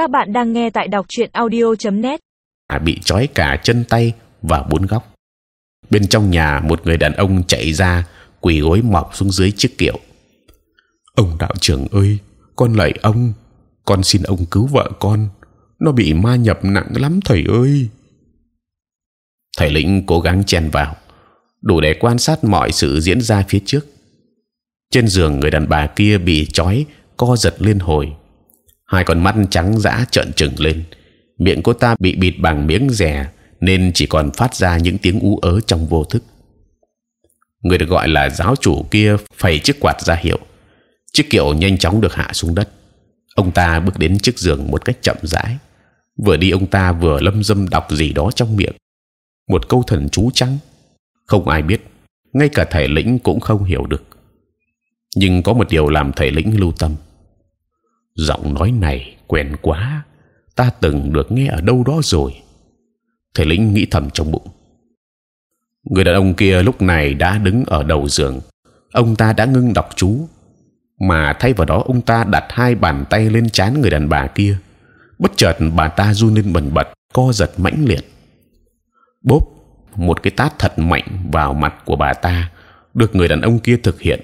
Các bạn đang nghe tại đọc truyện audio.net. À, bị trói cả chân tay và bốn góc. Bên trong nhà một người đàn ông chạy ra quỳ gối mọc xuống dưới chiếc kiệu. Ông đạo trưởng ơi, con lạy ông, con xin ông cứu vợ con. Nó bị ma nhập nặng lắm thầy ơi. Thầy lĩnh cố gắng chen vào, đủ để quan sát mọi sự diễn ra phía trước. Trên giường người đàn bà kia bị trói co giật liên hồi, hai con mắt trắng dã trợn trừng lên, miệng cô ta bị bịt bằng miếng rè nên chỉ còn phát ra những tiếng ú ớ trong vô thức. Người được gọi là giáo chủ kia phẩy chiếc quạt ra hiệu, chiếc kiệu nhanh chóng được hạ xuống đất. Ông ta bước đến chiếc giường một cách chậm rãi, vừa đi ông ta vừa lâm dâm đọc gì đó trong miệng, một câu thần chú trắng, không ai biết, ngay cả thầy lĩnh cũng không hiểu được. Nhưng có một điều làm thầy lĩnh lưu tâm giọng nói này quen quá, ta từng được nghe ở đâu đó rồi. Thầy lĩnh nghĩ thầm trong bụng. Người đàn ông kia lúc này đã đứng ở đầu giường. Ông ta đã ngưng đọc chú, mà thay vào đó ông ta đặt hai bàn tay lên chán người đàn bà kia. Bất chợt bà ta run lên bần bật, co giật mãnh liệt. Bốp, một cái tát thật mạnh vào mặt của bà ta được người đàn ông kia thực hiện.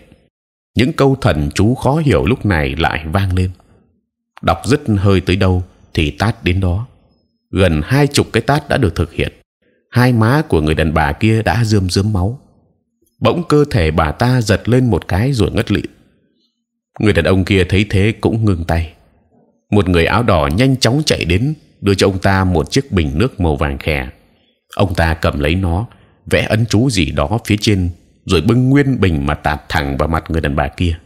Những câu thần chú khó hiểu lúc này lại vang lên đọc dứt hơi tới đâu thì tát đến đó. Gần hai chục cái tát đã được thực hiện. Hai má của người đàn bà kia đã rơm rớm máu. Bỗng cơ thể bà ta giật lên một cái rồi ngất lịm. Người đàn ông kia thấy thế cũng ngừng tay. Một người áo đỏ nhanh chóng chạy đến, đưa cho ông ta một chiếc bình nước màu vàng khè. Ông ta cầm lấy nó, vẽ ấn chú gì đó phía trên, rồi bưng nguyên bình mà tạt thẳng vào mặt người đàn bà kia.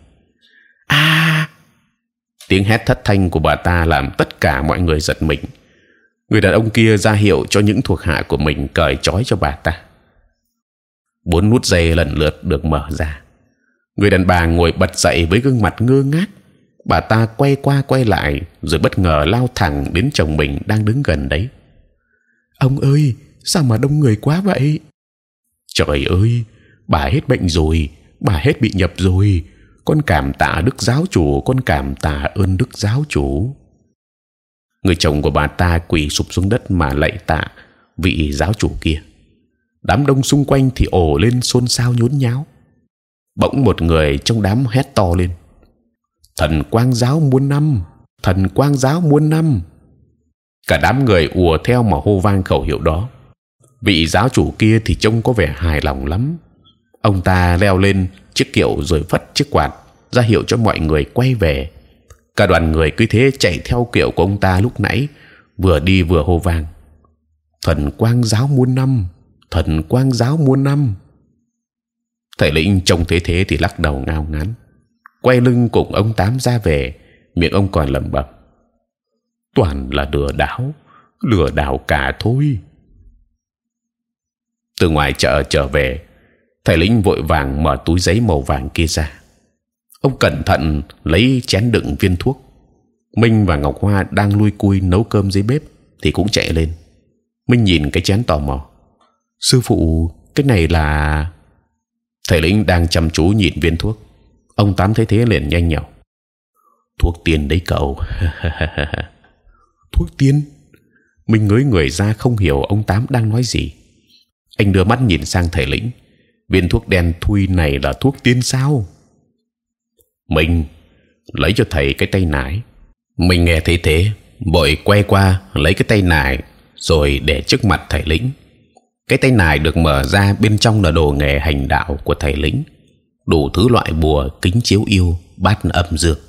A tiếng hét thất thanh của bà ta làm tất cả mọi người giật mình. Người đàn ông kia ra hiệu cho những thuộc hạ của mình cởi trói cho bà ta. Bốn nút dây lần lượt được mở ra. Người đàn bà ngồi bật dậy với gương mặt ngơ ngác. Bà ta quay qua quay lại rồi bất ngờ lao thẳng đến chồng mình đang đứng gần đấy. Ông ơi sao mà đông người quá vậy? Trời ơi bà hết bệnh rồi bà hết bị nhập rồi con cảm tạ đức giáo chủ, con cảm tạ ơn đức giáo chủ. Người chồng của bà ta quỳ sụp xuống đất mà lạy tạ vị giáo chủ kia. Đám đông xung quanh thì ồ lên xôn xao nhốn nháo. Bỗng một người trong đám hét to lên. Thần quang giáo muôn năm! Thần quang giáo muôn năm! Cả đám người ùa theo mà hô vang khẩu hiệu đó. Vị giáo chủ kia thì trông có vẻ hài lòng lắm ông ta leo lên chiếc kiệu rồi phất chiếc quạt, ra hiệu cho mọi người quay về. Cả đoàn người cứ thế chạy theo kiệu của ông ta lúc nãy, vừa đi vừa hô vang. Thần quang giáo muôn năm, thần quang giáo muôn năm. Thầy lĩnh trông thế thế thì lắc đầu ngao ngán. Quay lưng cùng ông tám ra về, miệng ông còn lẩm bẩm. Toàn là lừa đảo lừa đảo cả thôi. Từ ngoài chợ trở về thầy lĩnh vội vàng mở túi giấy màu vàng kia ra. Ông cẩn thận lấy chén đựng viên thuốc. Minh và ngọc hoa đang lui cui nấu cơm dưới bếp thì cũng chạy lên. Minh nhìn cái chén tò mò. Sư phụ, cái này là thầy lĩnh đang chăm chú nhìn viên thuốc. Ông tám thấy thế liền nhanh nhảu thuốc tiên đấy cậu. Thuốc tiên? Minh ngới người ra không hiểu ông tám đang nói gì. Anh đưa mắt nhìn sang thầy lĩnh viên thuốc đen thui này là thuốc tiên sao? Mình lấy cho thầy cái tay nải. Mình nghe thấy thế bội quay qua lấy cái tay nải rồi để trước mặt thầy lĩnh. Cái tay nải được mở ra bên trong là đồ nghề hành đạo của thầy lĩnh. Đủ thứ loại bùa kính chiếu yêu, bát âm dược.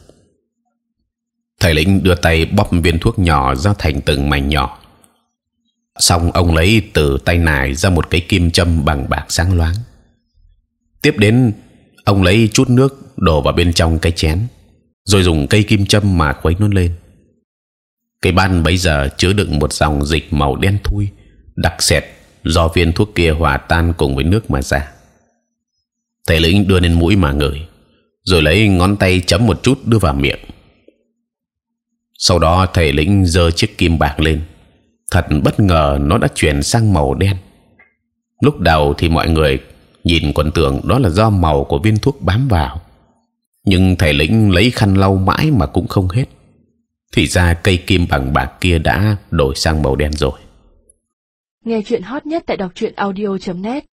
Thầy lĩnh đưa tay bóp viên thuốc nhỏ ra thành từng mảnh nhỏ. Xong ông lấy từ tay nải ra một cái kim châm bằng bạc sáng loáng tiếp đến, ông lấy chút nước đổ vào bên trong cái chén, rồi dùng cây kim châm mà khuấy nó lên. Cái ban bấy giờ chứa đựng một dòng dịch màu đen thui, đặc sệt, do viên thuốc kia hòa tan cùng với nước mà ra. Thầy lĩnh đưa lên mũi mà ngửi, rồi lấy ngón tay chấm một chút đưa vào miệng. Sau đó thầy lĩnh giơ chiếc kim bạc lên. Thật bất ngờ nó đã chuyển sang màu đen. Lúc đầu thì mọi người nhìn còn tưởng đó là do màu của viên thuốc bám vào. Nhưng thầy lĩnh lấy khăn lau mãi mà cũng không hết. Thì ra cây kim bằng bạc kia đã đổi sang màu đen rồi. Nghe chuyện hot nhất tại đọc truyện audio.net